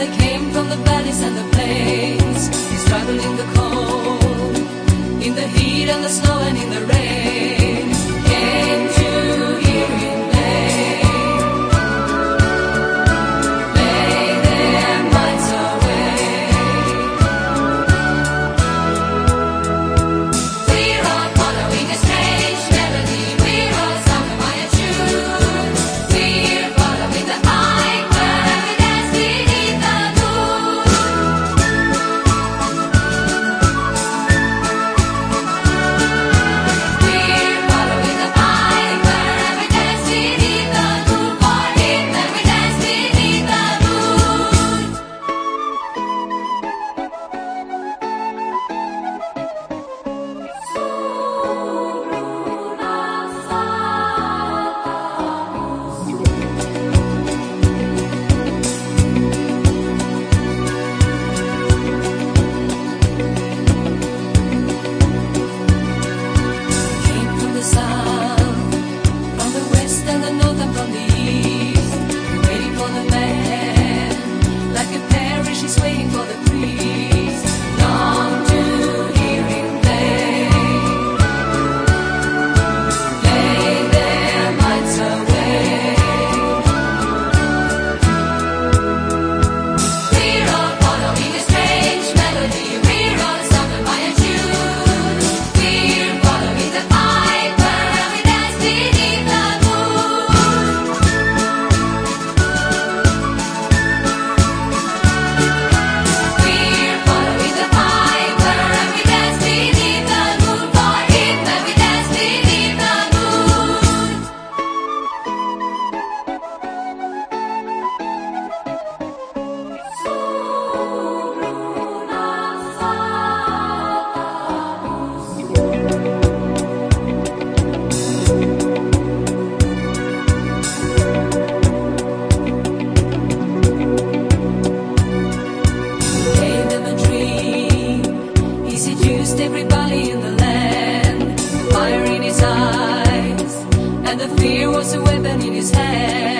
They came from the valleys and the plains. He's in the cold, in the heat and the snow and in the rain. and the fear was a weapon in his hand.